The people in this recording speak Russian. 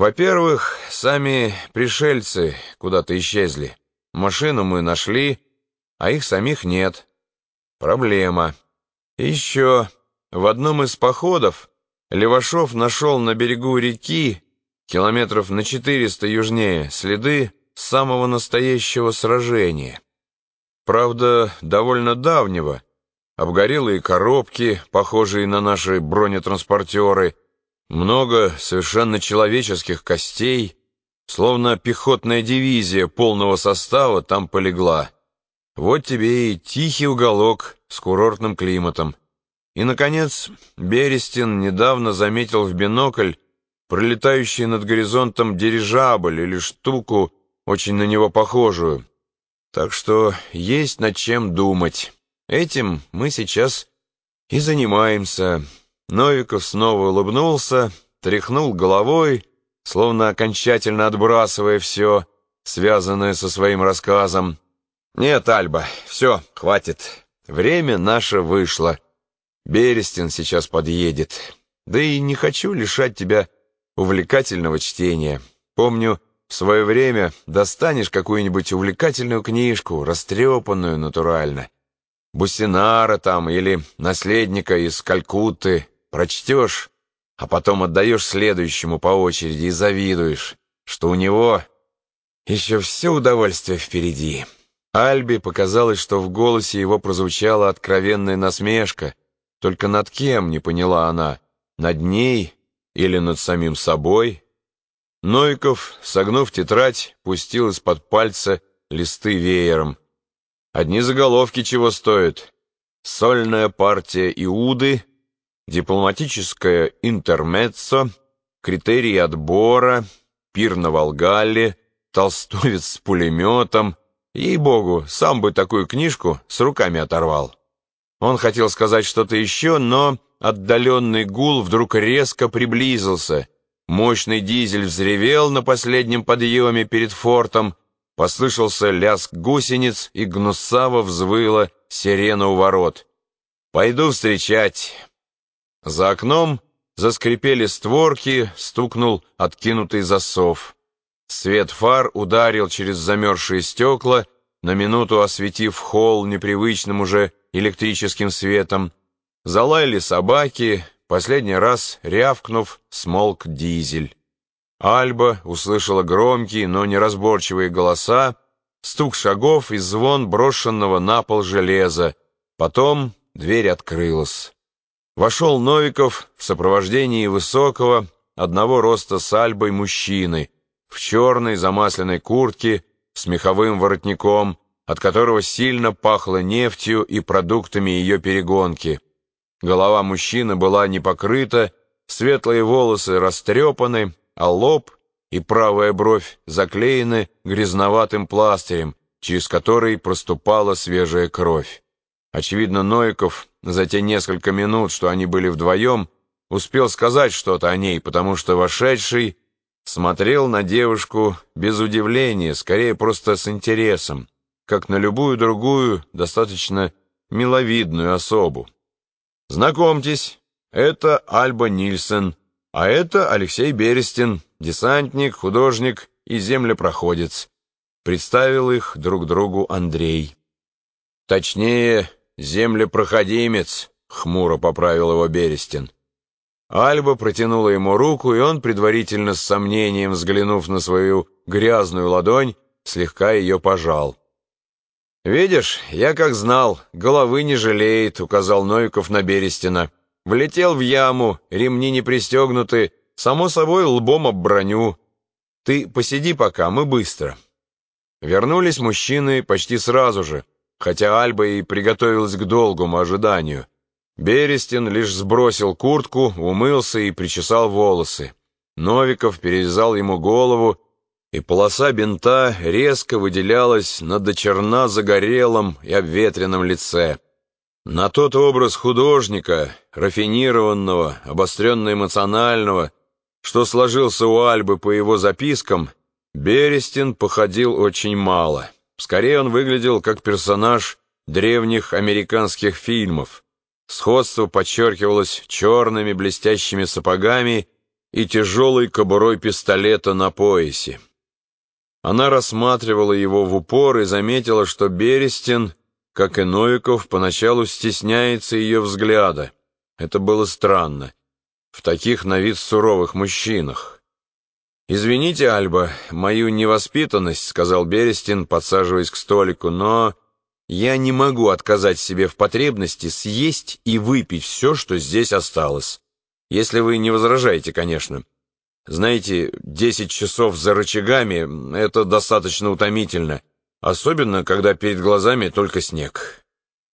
Во-первых, сами пришельцы куда-то исчезли. Машину мы нашли, а их самих нет. Проблема. Еще, в одном из походов Левашов нашел на берегу реки, километров на 400 южнее, следы самого настоящего сражения. Правда, довольно давнего. Обгорелые коробки, похожие на наши бронетранспортеры, много совершенно человеческих костей, словно пехотная дивизия полного состава там полегла. Вот тебе и тихий уголок с курортным климатом. И, наконец, Берестин недавно заметил в бинокль пролетающий над горизонтом дирижабль или штуку, очень на него похожую. Так что есть над чем думать. Этим мы сейчас и занимаемся. Новиков снова улыбнулся, тряхнул головой, словно окончательно отбрасывая все, связанное со своим рассказом. «Нет, Альба, все, хватит. Время наше вышло. Берестин сейчас подъедет. Да и не хочу лишать тебя увлекательного чтения. Помню, в свое время достанешь какую-нибудь увлекательную книжку, растрепанную натурально. Бусинара там или наследника из Калькутты, прочтешь, а потом отдаешь следующему по очереди и завидуешь, что у него еще все удовольствие впереди. Альби показалось, что в голосе его прозвучала откровенная насмешка, только над кем, не поняла она, над ней или над самим собой. Новиков, согнув тетрадь, пустил из-под пальца листы веером. Одни заголовки чего стоят. Сольная партия Иуды дипломатическое интермеццо, критерии отбора, пир на Волгале, толстовец с пулеметом. Ей-богу, сам бы такую книжку с руками оторвал. Он хотел сказать что-то еще, но отдаленный гул вдруг резко приблизился. Мощный дизель взревел на последнем подъеме перед фортом, послышался лязг гусениц, и гнусаво взвыла сирена у ворот. «Пойду встречать». За окном заскрипели створки, стукнул откинутый засов. Свет фар ударил через замерзшие стекла, на минуту осветив холл непривычным уже электрическим светом. Залаяли собаки, последний раз рявкнув, смолк дизель. Альба услышала громкие, но неразборчивые голоса, стук шагов и звон брошенного на пол железа. Потом дверь открылась. Вошел Новиков в сопровождении высокого, одного роста с Альбой мужчины, в черной замасленной куртке с меховым воротником, от которого сильно пахло нефтью и продуктами ее перегонки. Голова мужчины была не покрыта, светлые волосы растрепаны, а лоб и правая бровь заклеены грязноватым пластырем, через который проступала свежая кровь. Очевидно, Новиков за те несколько минут, что они были вдвоем, успел сказать что-то о ней, потому что вошедший смотрел на девушку без удивления, скорее просто с интересом, как на любую другую, достаточно миловидную особу. «Знакомьтесь, это Альба Нильсен, а это Алексей Берестин, десантник, художник и землепроходец», представил их друг другу Андрей. Точнее, «Землепроходимец», — хмуро поправил его Берестин. Альба протянула ему руку, и он, предварительно с сомнением взглянув на свою грязную ладонь, слегка ее пожал. «Видишь, я как знал, головы не жалеет», — указал Новиков на Берестина. «Влетел в яму, ремни не пристегнуты, само собой лбом об броню. Ты посиди пока, мы быстро». Вернулись мужчины почти сразу же хотя Альба и приготовилась к долгому ожиданию. Берестин лишь сбросил куртку, умылся и причесал волосы. Новиков перевязал ему голову, и полоса бинта резко выделялась на дочерна загорелом и обветренном лице. На тот образ художника, рафинированного, обостренно-эмоционального, что сложился у Альбы по его запискам, Берестин походил очень мало. Скорее он выглядел как персонаж древних американских фильмов. Сходство подчеркивалось черными блестящими сапогами и тяжелой кобурой пистолета на поясе. Она рассматривала его в упор и заметила, что Берестин, как и Новиков, поначалу стесняется ее взгляда. Это было странно. В таких на вид суровых мужчинах. «Извините, Альба, мою невоспитанность», — сказал Берестин, подсаживаясь к столику, «но я не могу отказать себе в потребности съесть и выпить все, что здесь осталось. Если вы не возражаете, конечно. Знаете, десять часов за рычагами — это достаточно утомительно, особенно когда перед глазами только снег».